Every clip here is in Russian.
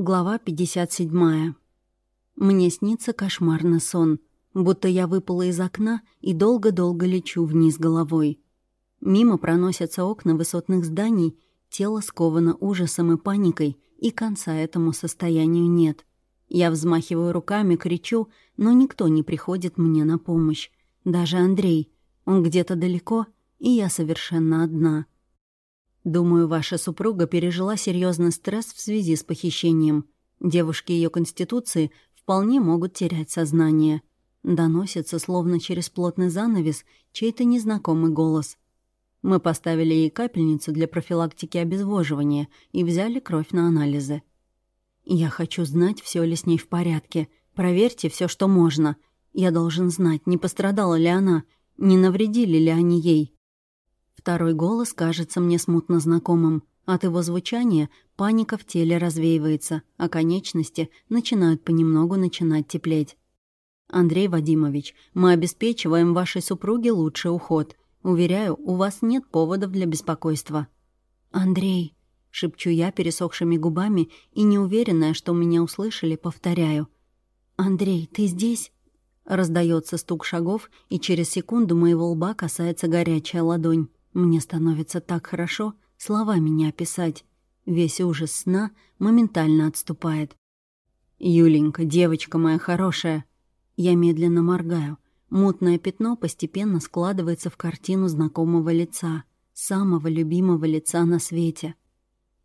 Глава 57. Мне снится кошмарный сон, будто я выпала из окна и долго-долго лечу вниз головой. Мимо проносятся окна высотных зданий, тело сковано ужасом и паникой, и конца этому состоянию нет. Я взмахиваю руками, кричу, но никто не приходит мне на помощь. Даже Андрей. Он где-то далеко, и я совершенно одна — Думаю, ваша супруга пережила серьезный стресс в связи с похищением. Девушки ее конституции вполне могут терять сознание. Доносится, словно через плотный занавес, чей-то незнакомый голос. Мы поставили ей капельницу для профилактики обезвоживания и взяли кровь на анализы. Я хочу знать, все ли с ней в порядке. Проверьте все, что можно. Я должен знать, не пострадала ли она, не навредили ли они ей. Второй голос кажется мне смутно знакомым. От его звучания паника в теле развеивается, а конечности начинают понемногу начинать теплеть. «Андрей Вадимович, мы обеспечиваем вашей супруге лучший уход. Уверяю, у вас нет поводов для беспокойства». «Андрей», — шепчу я пересохшими губами и неуверенная, что меня услышали, повторяю. «Андрей, ты здесь?» Раздается стук шагов, и через секунду моего лба касается горячая ладонь. Мне становится так хорошо, словами не описать. Весь ужас сна моментально отступает. «Юленька, девочка моя хорошая!» Я медленно моргаю. Мутное пятно постепенно складывается в картину знакомого лица, самого любимого лица на свете.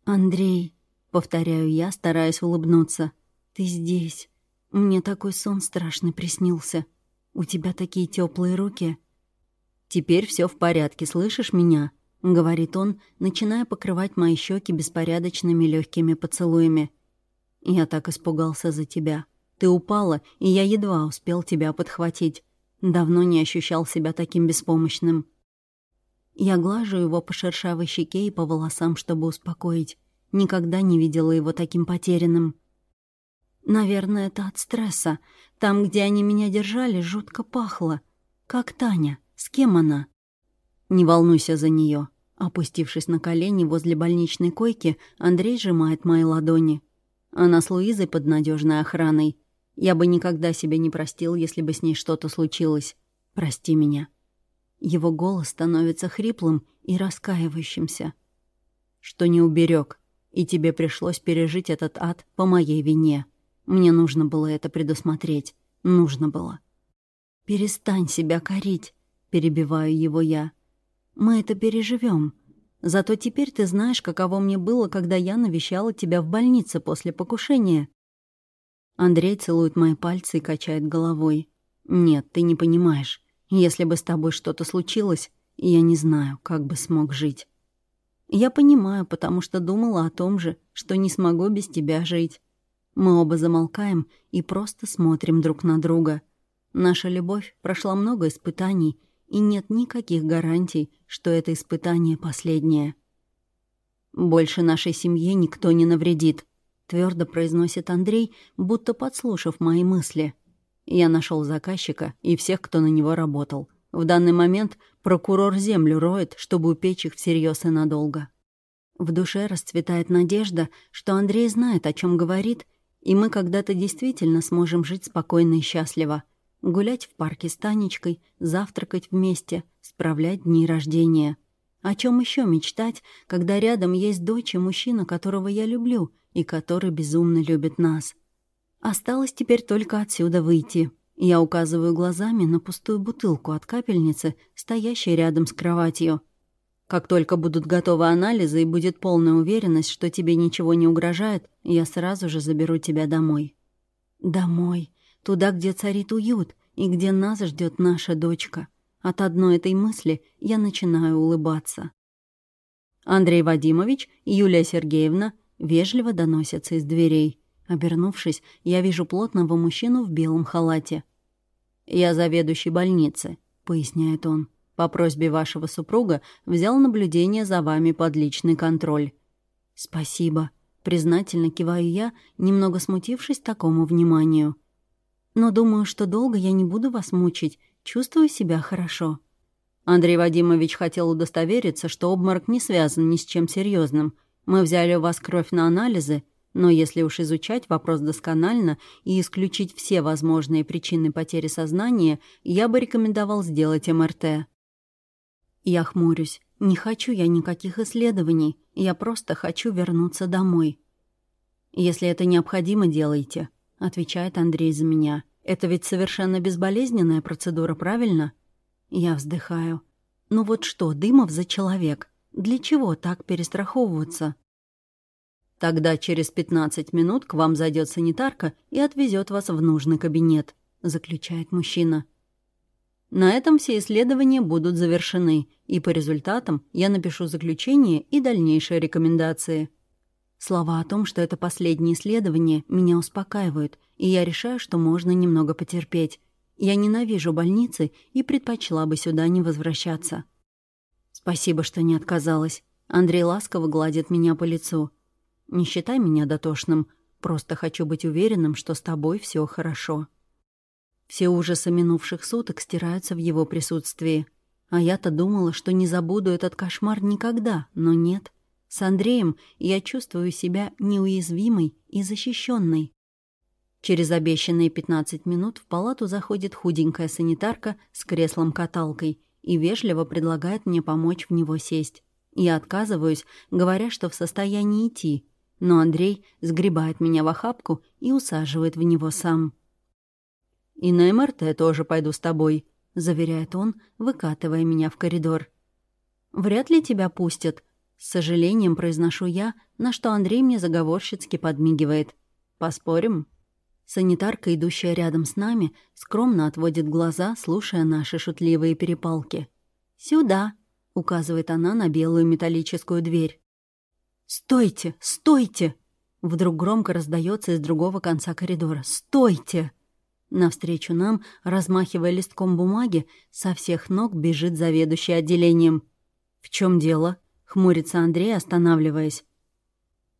«Андрей», — повторяю я, стараясь улыбнуться, — «ты здесь. Мне такой сон страшный приснился. У тебя такие теплые руки». «Теперь все в порядке, слышишь меня?» — говорит он, начиная покрывать мои щеки беспорядочными легкими поцелуями. «Я так испугался за тебя. Ты упала, и я едва успел тебя подхватить. Давно не ощущал себя таким беспомощным». Я глажу его по шершавой щеке и по волосам, чтобы успокоить. Никогда не видела его таким потерянным. Наверное, это от стресса. Там, где они меня держали, жутко пахло. Как Таня. С кем она? Не волнуйся за нее. Опустившись на колени возле больничной койки, Андрей сжимает мои ладони. Она с Луизой под надежной охраной. Я бы никогда себя не простил, если бы с ней что-то случилось. Прости меня. Его голос становится хриплым и раскаивающимся. Что не уберег, и тебе пришлось пережить этот ад по моей вине. Мне нужно было это предусмотреть. Нужно было. Перестань себя корить перебиваю его я. «Мы это переживем. Зато теперь ты знаешь, каково мне было, когда я навещала тебя в больнице после покушения». Андрей целует мои пальцы и качает головой. «Нет, ты не понимаешь. Если бы с тобой что-то случилось, я не знаю, как бы смог жить». «Я понимаю, потому что думала о том же, что не смогу без тебя жить». Мы оба замолкаем и просто смотрим друг на друга. Наша любовь прошла много испытаний — и нет никаких гарантий, что это испытание последнее. «Больше нашей семье никто не навредит», — твердо произносит Андрей, будто подслушав мои мысли. Я нашел заказчика и всех, кто на него работал. В данный момент прокурор землю роет, чтобы упечь их всерьез и надолго. В душе расцветает надежда, что Андрей знает, о чем говорит, и мы когда-то действительно сможем жить спокойно и счастливо — гулять в парке с Танечкой, завтракать вместе, справлять дни рождения. О чем еще мечтать, когда рядом есть дочь и мужчина, которого я люблю и который безумно любит нас? Осталось теперь только отсюда выйти. Я указываю глазами на пустую бутылку от капельницы, стоящей рядом с кроватью. Как только будут готовы анализы и будет полная уверенность, что тебе ничего не угрожает, я сразу же заберу тебя домой. Домой туда, где царит уют и где нас ждет наша дочка. От одной этой мысли я начинаю улыбаться. Андрей Вадимович и Юлия Сергеевна вежливо доносятся из дверей. Обернувшись, я вижу плотного мужчину в белом халате. «Я заведующий больницы», — поясняет он. «По просьбе вашего супруга взял наблюдение за вами под личный контроль». «Спасибо», — признательно киваю я, немного смутившись такому вниманию но думаю, что долго я не буду вас мучить. Чувствую себя хорошо». Андрей Вадимович хотел удостовериться, что обморок не связан ни с чем серьезным. Мы взяли у вас кровь на анализы. Но если уж изучать вопрос досконально и исключить все возможные причины потери сознания, я бы рекомендовал сделать МРТ. Я хмурюсь. Не хочу я никаких исследований. Я просто хочу вернуться домой. «Если это необходимо, делайте», — отвечает Андрей за меня. «Это ведь совершенно безболезненная процедура, правильно?» Я вздыхаю. «Ну вот что, Дымов за человек? Для чего так перестраховываться?» Тогда через 15 минут к вам зайдет санитарка и отвезет вас в нужный кабинет», — заключает мужчина. На этом все исследования будут завершены, и по результатам я напишу заключение и дальнейшие рекомендации. Слова о том, что это последнее исследование, меня успокаивают, и я решаю, что можно немного потерпеть. Я ненавижу больницы и предпочла бы сюда не возвращаться. Спасибо, что не отказалась. Андрей ласково гладит меня по лицу. Не считай меня дотошным. Просто хочу быть уверенным, что с тобой все хорошо. Все ужасы минувших суток стираются в его присутствии. А я-то думала, что не забуду этот кошмар никогда, но нет. С Андреем я чувствую себя неуязвимой и защищенной. Через обещанные 15 минут в палату заходит худенькая санитарка с креслом-каталкой и вежливо предлагает мне помочь в него сесть. Я отказываюсь, говоря, что в состоянии идти, но Андрей сгребает меня в охапку и усаживает в него сам. «И на МРТ тоже пойду с тобой», — заверяет он, выкатывая меня в коридор. «Вряд ли тебя пустят», — с сожалением произношу я, на что Андрей мне заговорщицки подмигивает. «Поспорим?» Санитарка, идущая рядом с нами, скромно отводит глаза, слушая наши шутливые перепалки. «Сюда», — указывает она на белую металлическую дверь. «Стойте! Стойте!» Вдруг громко раздается из другого конца коридора. «Стойте!» Навстречу нам, размахивая листком бумаги, со всех ног бежит заведующий отделением. «В чем дело?» — хмурится Андрей, останавливаясь.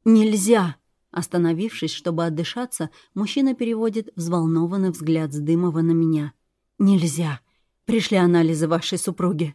«Нельзя!» Остановившись, чтобы отдышаться, мужчина переводит взволнованный взгляд с Дымова на меня. «Нельзя! Пришли анализы вашей супруги!»